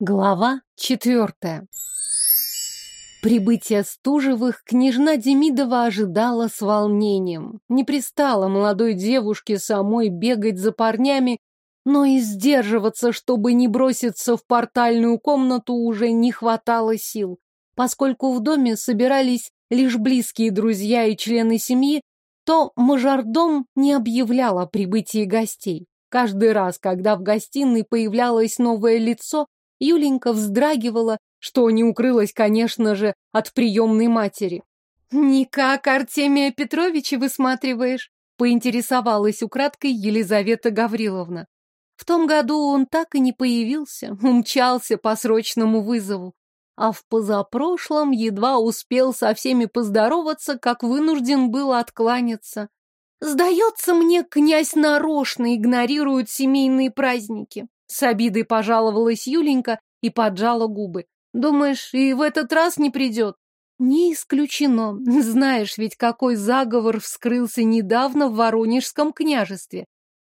Глава четвертая. Прибытие Стужевых княжна Демидова ожидала с волнением. Не пристала молодой девушке самой бегать за парнями, но и сдерживаться, чтобы не броситься в портальную комнату, уже не хватало сил. Поскольку в доме собирались лишь близкие друзья и члены семьи, то мажордом не объявлял о прибытии гостей. Каждый раз, когда в гостиной появлялось новое лицо, Юленька вздрагивала, что не укрылась, конечно же, от приемной матери. «Никак Артемия Петровича высматриваешь?» — поинтересовалась украдкой Елизавета Гавриловна. В том году он так и не появился, умчался по срочному вызову. А в позапрошлом едва успел со всеми поздороваться, как вынужден был откланяться. Сдается мне, князь нарочно игнорирует семейные праздники. С обидой пожаловалась Юленька и поджала губы. Думаешь, и в этот раз не придет? Не исключено. Знаешь ведь, какой заговор вскрылся недавно в Воронежском княжестве.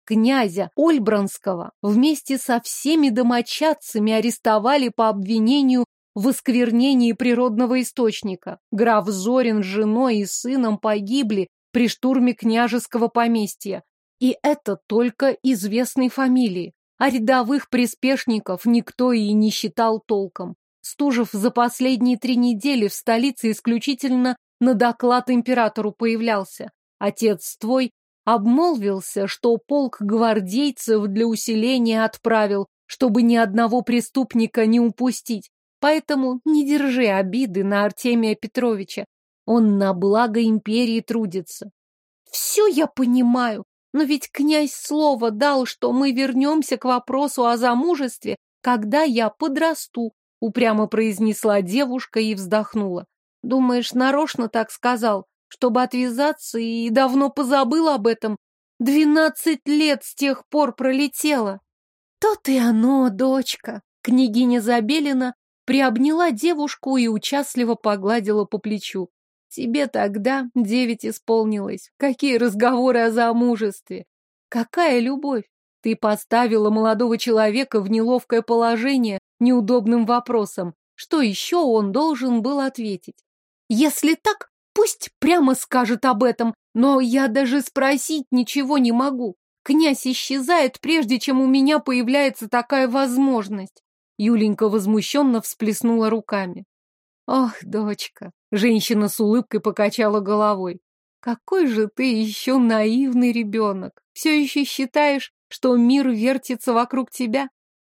Князя Ольбранского вместе со всеми домочадцами арестовали по обвинению в осквернении природного источника. Граф Зорин с женой и сыном погибли при штурме княжеского поместья. И это только известной фамилии а рядовых приспешников никто и не считал толком. Стужев за последние три недели в столице исключительно на доклад императору появлся. Отец твой обмолвился, что полк гвардейцев для усиления отправил, чтобы ни одного преступника не упустить. Поэтому не держи обиды на Артемия Петровича. Он на благо империи трудится. Все я понимаю, но ведь князь слово дал, что мы вернемся к вопросу о замужестве, когда я подрасту, упрямо произнесла девушка и вздохнула. Думаешь, нарочно так сказал, чтобы отвязаться и давно позабыл об этом? Двенадцать лет с тех пор пролетело. То-то и оно, дочка. Княгиня Забелина приобняла девушку и участливо погладила по плечу. Тебе тогда девять исполнилось. Какие разговоры о замужестве? Какая любовь? Ты поставила молодого человека в неловкое положение неудобным вопросом. Что еще он должен был ответить? Если так, пусть прямо скажет об этом, но я даже спросить ничего не могу. Князь исчезает, прежде чем у меня появляется такая возможность. Юленька возмущенно всплеснула руками. Ох, дочка, женщина с улыбкой покачала головой. Какой же ты еще наивный ребенок. Все еще считаешь, что мир вертится вокруг тебя?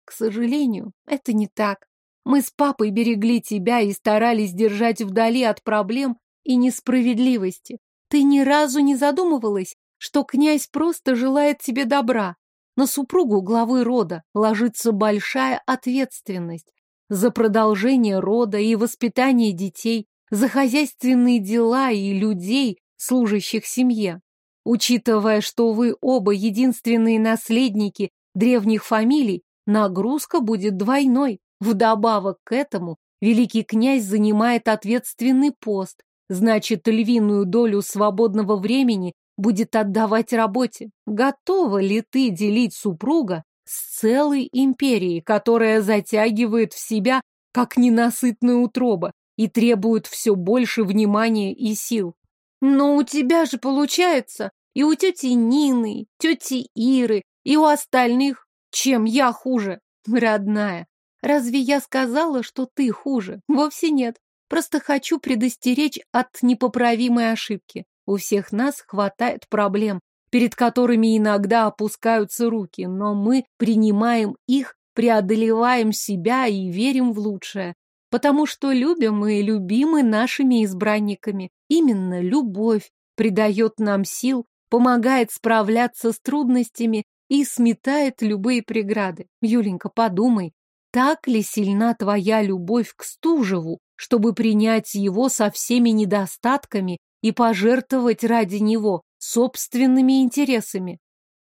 К сожалению, это не так. Мы с папой берегли тебя и старались держать вдали от проблем и несправедливости. Ты ни разу не задумывалась, что князь просто желает тебе добра. На супругу главы рода ложится большая ответственность за продолжение рода и воспитание детей, за хозяйственные дела и людей, служащих семье. Учитывая, что вы оба единственные наследники древних фамилий, нагрузка будет двойной. Вдобавок к этому великий князь занимает ответственный пост, значит, львиную долю свободного времени будет отдавать работе. Готова ли ты делить супруга с целой империей, которая затягивает в себя, как ненасытная утроба, и требует все больше внимания и сил. Но у тебя же получается, и у тети Нины, тети Иры, и у остальных. Чем я хуже? Родная, разве я сказала, что ты хуже? Вовсе нет. Просто хочу предостеречь от непоправимой ошибки. У всех нас хватает проблем, перед которыми иногда опускаются руки, но мы принимаем их, преодолеваем себя и верим в лучшее. Потому что любим и любимы нашими избранниками. Именно любовь придает нам сил, помогает справляться с трудностями и сметает любые преграды. Юленька, подумай, так ли сильна твоя любовь к Стужеву, чтобы принять его со всеми недостатками и пожертвовать ради него собственными интересами.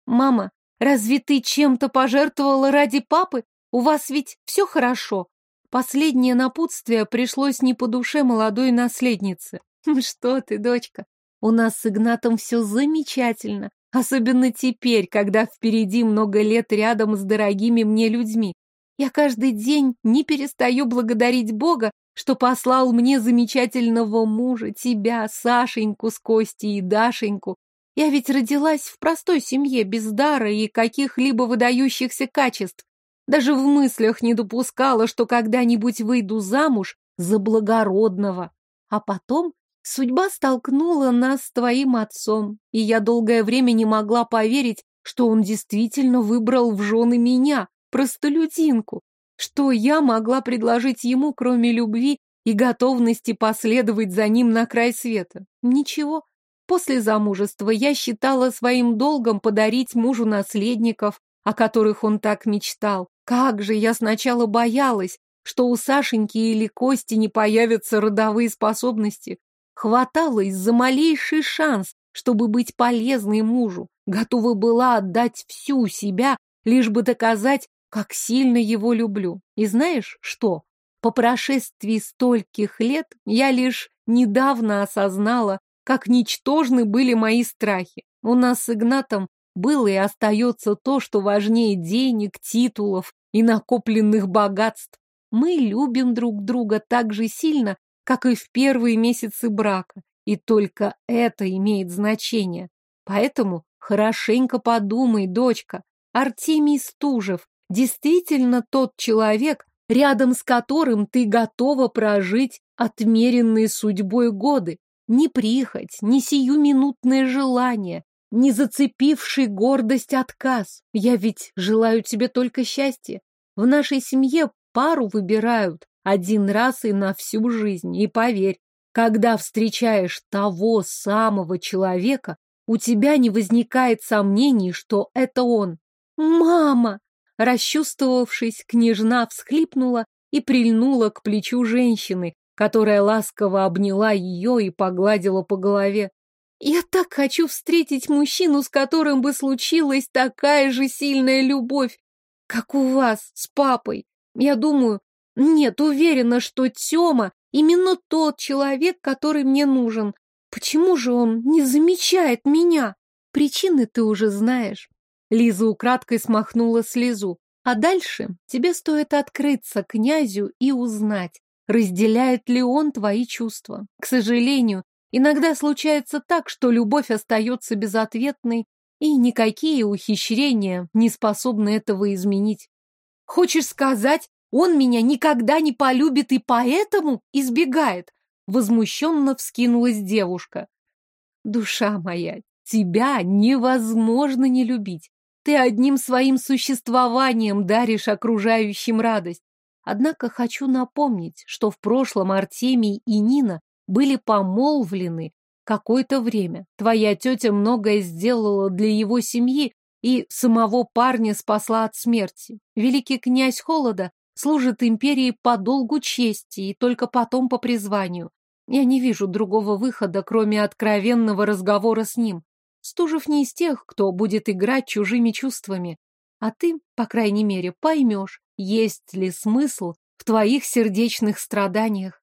Мама, разве ты чем-то пожертвовала ради папы? У вас ведь все хорошо. Последнее напутствие пришлось не по душе молодой наследнице. Что ты, дочка, у нас с Игнатом все замечательно, особенно теперь, когда впереди много лет рядом с дорогими мне людьми. Я каждый день не перестаю благодарить Бога, что послал мне замечательного мужа, тебя, Сашеньку с Костей и Дашеньку. Я ведь родилась в простой семье, без дара и каких-либо выдающихся качеств. Даже в мыслях не допускала, что когда-нибудь выйду замуж за благородного. А потом судьба столкнула нас с твоим отцом, и я долгое время не могла поверить, что он действительно выбрал в жены меня, простолюдинку. Что я могла предложить ему, кроме любви и готовности последовать за ним на край света? Ничего. После замужества я считала своим долгом подарить мужу наследников, о которых он так мечтал. Как же я сначала боялась, что у Сашеньки или Кости не появятся родовые способности. Хваталась за малейший шанс, чтобы быть полезной мужу. Готова была отдать всю себя, лишь бы доказать, как сильно его люблю. И знаешь что? По прошествии стольких лет я лишь недавно осознала, как ничтожны были мои страхи. У нас с Игнатом было и остается то, что важнее денег, титулов и накопленных богатств. Мы любим друг друга так же сильно, как и в первые месяцы брака, и только это имеет значение. Поэтому хорошенько подумай, дочка, Артемий Стужев действительно тот человек, рядом с которым ты готова прожить отмеренные судьбой годы. Ни прихоть, ни сиюминутное желание, ни зацепивший гордость отказ. Я ведь желаю тебе только счастья. В нашей семье пару выбирают один раз и на всю жизнь. И поверь, когда встречаешь того самого человека, у тебя не возникает сомнений, что это он. «Мама!» Расчувствовавшись, княжна всхлипнула и прильнула к плечу женщины, которая ласково обняла ее и погладила по голове. «Я так хочу встретить мужчину, с которым бы случилась такая же сильная любовь, как у вас с папой. Я думаю, нет, уверена, что Тёма именно тот человек, который мне нужен. Почему же он не замечает меня? Причины ты уже знаешь. Лиза украдкой смахнула слезу. А дальше тебе стоит открыться князю и узнать, разделяет ли он твои чувства. К сожалению, иногда случается так, что любовь остается безответной, и никакие ухищрения не способны этого изменить. Хочешь сказать, он меня никогда не полюбит и поэтому избегает? Возмущенно вскинулась девушка. Душа моя, тебя невозможно не любить. Ты одним своим существованием даришь окружающим радость. Однако хочу напомнить, что в прошлом Артемий и Нина были помолвлены какое-то время. Твоя тетя многое сделала для его семьи и самого парня спасла от смерти. Великий князь Холода служит империи по долгу чести и только потом по призванию. Я не вижу другого выхода, кроме откровенного разговора с ним. Стужев не из тех, кто будет играть чужими чувствами. А ты, по крайней мере, поймешь, есть ли смысл в твоих сердечных страданиях.